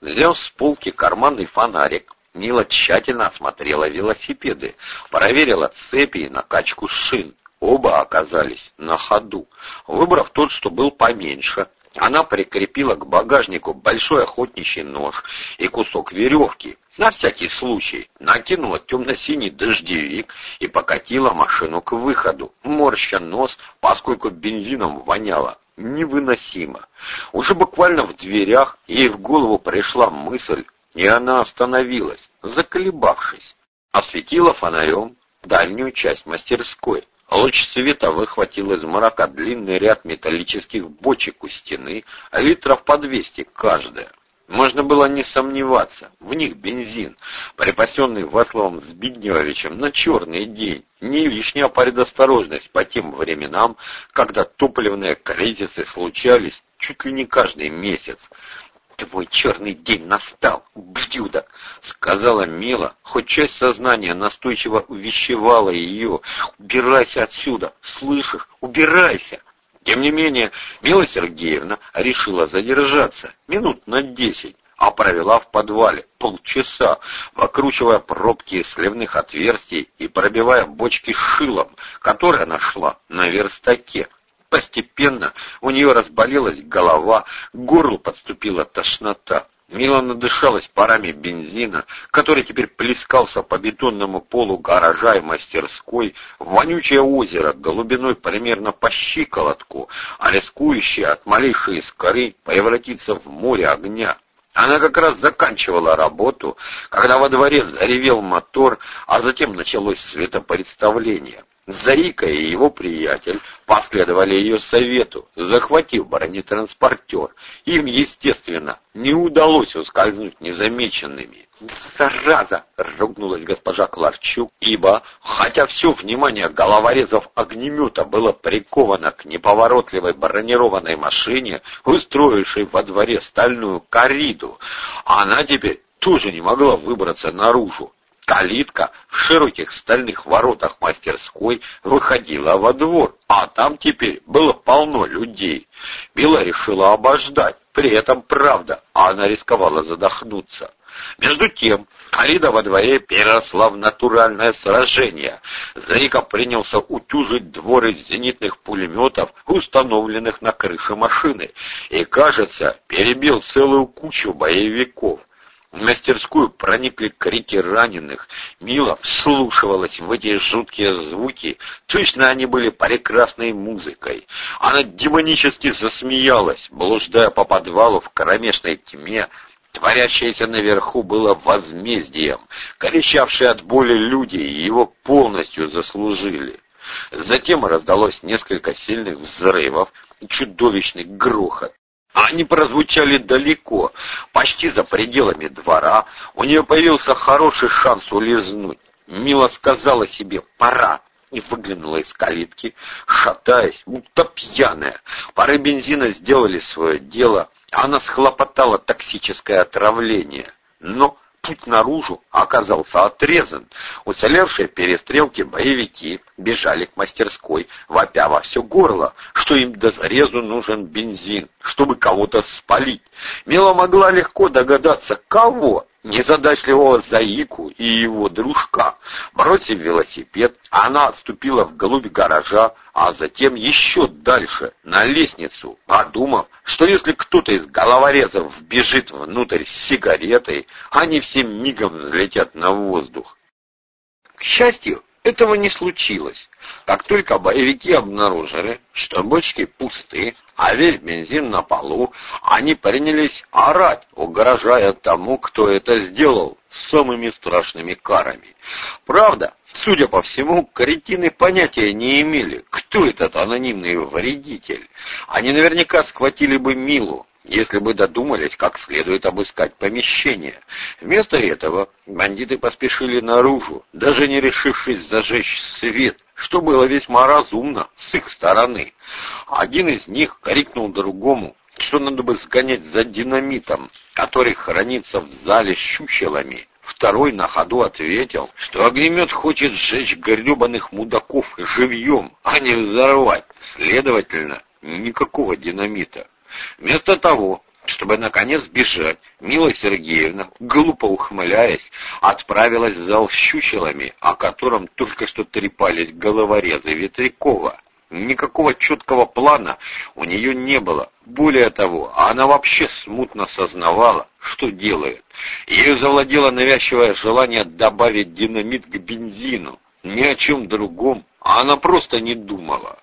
Взяв с полки карманный фонарик, Мила тщательно осмотрела велосипеды, проверила цепи и накачку шин. Оба оказались на ходу. Выбрав тот, что был поменьше, она прикрепила к багажнику большой охотничий нож и кусок веревки. На всякий случай накинула темно-синий дождевик и покатила машину к выходу, морща нос, поскольку бензином воняло невыносимо. Уже буквально в дверях ей в голову пришла мысль, и она остановилась, заколебавшись. Осветила фонарем дальнюю часть мастерской. Луч света выхватил из мрака длинный ряд металлических бочек у стены, литров по двести каждая. Можно было не сомневаться, в них бензин, припасенный Васловым Збигневовичем на черный день. Не лишняя предосторожность по тем временам, когда топливные кризисы случались чуть ли не каждый месяц. «Твой черный день настал, блюдо!» — сказала Мила, хоть часть сознания настойчиво увещевала ее. «Убирайся отсюда! Слышишь? Убирайся!» Тем не менее, Мила Сергеевна решила задержаться минут на десять, а провела в подвале полчаса, выкручивая пробки сливных отверстий и пробивая бочки шилом, которые нашла на верстаке. Постепенно у нее разболелась голова, к горлу подступила тошнота. Мила надышалась парами бензина, который теперь плескался по бетонному полу гаража и мастерской, вонючее озеро глубиной примерно по щиколотку, а рискующее от малейшей искры превратиться в море огня. Она как раз заканчивала работу, когда во дворе заревел мотор, а затем началось светопредставление. Зарика и его приятель последовали ее совету, захватив бронетранспортер. Им, естественно, не удалось ускользнуть незамеченными. «Зараза!» — ругнулась госпожа Кларчук, ибо, хотя все внимание головорезов огнемета было приковано к неповоротливой бронированной машине, устроившей во дворе стальную кориду, она теперь тоже не могла выбраться наружу. Калитка в широких стальных воротах мастерской выходила во двор, а там теперь было полно людей. Мила решила обождать, при этом правда, а она рисковала задохнуться. Между тем, корида во дворе переросла в натуральное сражение. Зарика принялся утюжить двор из зенитных пулеметов, установленных на крыше машины, и, кажется, перебил целую кучу боевиков. В мастерскую проникли крики раненых. Мила вслушивалась в эти жуткие звуки. Точно они были прекрасной музыкой. Она демонически засмеялась, блуждая по подвалу в кромешной тьме. Творящееся наверху было возмездием. Кричавшие от боли люди его полностью заслужили. Затем раздалось несколько сильных взрывов, чудовищный грохот. Они прозвучали далеко, почти за пределами двора. У нее появился хороший шанс улизнуть. Мила сказала себе «пора» и выглянула из калитки, шатаясь, будто пьяная. Пары бензина сделали свое дело, она схлопотала токсическое отравление. Но путь наружу оказался отрезан. Уцелевшие в перестрелке боевики бежали к мастерской, вопя во все горло, что им до зарезу нужен бензин, чтобы кого-то спалить. Мила могла легко догадаться, кого незадачливого Заику и его дружка. Бросив велосипед, она отступила вглубь гаража, а затем еще дальше, на лестницу, подумав, что если кто-то из головорезов вбежит внутрь с сигаретой, они всем мигом взлетят на воздух. К счастью, этого не случилось. Как только боевики обнаружили, что бочки пусты, а весь бензин на полу, они принялись орать, угрожая тому, кто это сделал, самыми страшными карами. Правда, судя по всему, кретины понятия не имели, кто этот анонимный вредитель. Они наверняка схватили бы Милу, если бы додумались, как следует обыскать помещение. Вместо этого бандиты поспешили наружу, даже не решившись зажечь свет, что было весьма разумно с их стороны. Один из них крикнул другому, что надо бы сгонять за динамитом, который хранится в зале с чучелами. Второй на ходу ответил, что огнемет хочет сжечь гребаных мудаков живьем, а не взорвать. Следовательно, никакого динамита. Вместо того, чтобы, наконец, бежать, Мила Сергеевна, глупо ухмыляясь, отправилась в зал с щучелами, о котором только что трепались головорезы Ветрякова. Никакого четкого плана у нее не было. Более того, она вообще смутно сознавала, что делает. Ею завладело навязчивое желание добавить динамит к бензину. Ни о чем другом она просто не думала.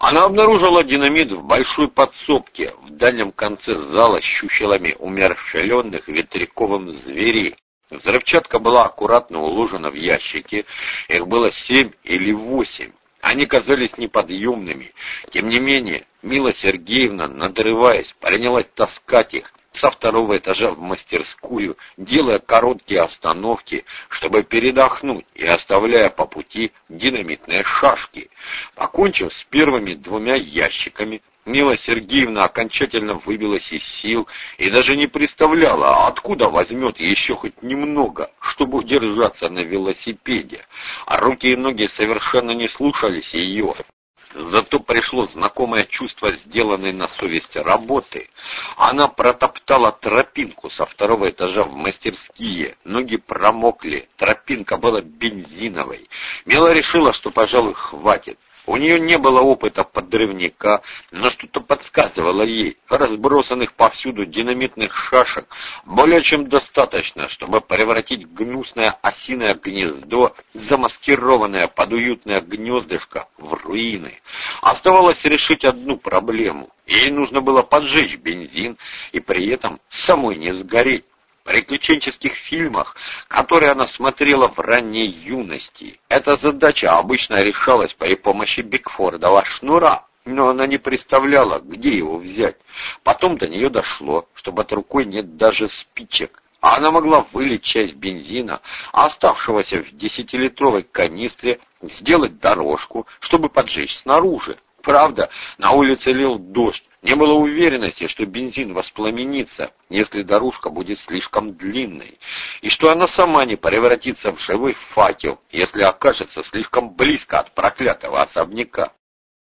Она обнаружила динамит в большой подсобке в дальнем конце зала с щучелами умерщвленных ветряковым зверей. Взрывчатка была аккуратно уложена в ящики, их было семь или восемь. Они казались неподъемными. Тем не менее, Мила Сергеевна, надрываясь, принялась таскать их со второго этажа в мастерскую, делая короткие остановки, чтобы передохнуть и оставляя по пути динамитные шашки. Покончив с первыми двумя ящиками, Мила Сергеевна окончательно выбилась из сил и даже не представляла, откуда возьмет еще хоть немного, чтобы удержаться на велосипеде. А руки и ноги совершенно не слушались ее. Зато пришло знакомое чувство сделанной на совести работы. Она протоптала тропинку со второго этажа в мастерские. Ноги промокли, тропинка была бензиновой. Мила решила, что, пожалуй, хватит. У нее не было опыта подрывника, но что-то подсказывало ей. Разбросанных повсюду динамитных шашек более чем достаточно, чтобы превратить гнусное осиное гнездо, замаскированное под уютное гнездышко, в руины. Оставалось решить одну проблему. Ей нужно было поджечь бензин и при этом самой не сгореть приключенческих фильмах, которые она смотрела в ранней юности. Эта задача обычно решалась при помощи Бигфордова шнура, но она не представляла, где его взять. Потом до нее дошло, что под рукой нет даже спичек. А она могла вылить часть бензина, оставшегося в десятилитровой канистре, сделать дорожку, чтобы поджечь снаружи. Правда, на улице лил дождь, не было уверенности, что бензин воспламенится, если дорожка будет слишком длинной, и что она сама не превратится в живой факел, если окажется слишком близко от проклятого особняка.